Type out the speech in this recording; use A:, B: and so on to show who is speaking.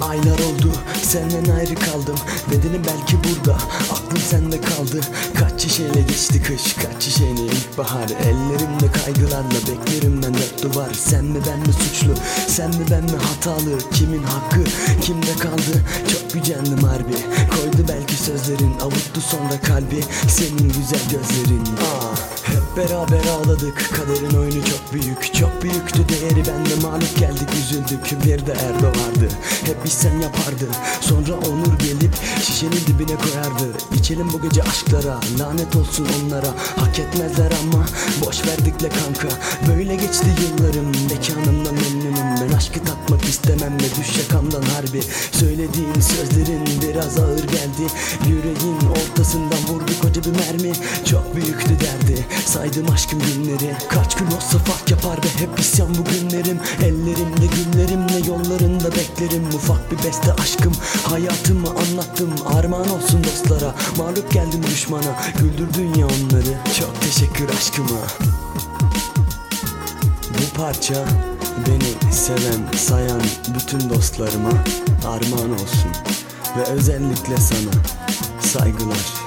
A: Aylar oldu senden ayrı kaldım. Bedenim belki burada aklım sende kaldı. Kaç şişeyle geçti kış kaç şişeyle ilkbahar. Ellerimde kaygılarla beklerim ben dört duvar. Sen mi ben mi suçlu? Sen mi ben mi hatalı? Kimin hakkı kimde kaldı? Çok gücendim harbi. Koydu belki sözlerin avuttu sonra kalbi. Senin güzel gözlerin. Aa, Beraber ağladık. Kaderin oyunu çok büyük Çok büyüktü değeri. Bende mağlup geldik üzüldük. Bir de Erdo vardı hep sen yapardı. Sonra Onur gelip şişenin dibine koyardı. İçelim bu gece aşklara lanet olsun onlara. Hak etmezler ama boş verdikle kanka. Böyle geçti yıllarım mekanımdan memnunum. Ben aşkı tatmak istemem ve düş yakamdan harbi. Söylediğin sözlerin biraz ağır geldi. Yüreğin ortasından vurdu koca bir mermi. Çok büyüktü derdi saydım aşkım günleri. Kaç gün olsa fark yapar ve hep isyan bu günlerim. Ellerimde günlerimle yollarında beklerim. Ufak bir beste aşkım hayatımı anlattım. Armağan olsun dostlara mağlup geldim düşmana. Güldürdün ya onları çok teşekkür aşkıma. Bu parça beni seven, sayan bütün dostlarıma armağan olsun ve özellikle sana saygılar.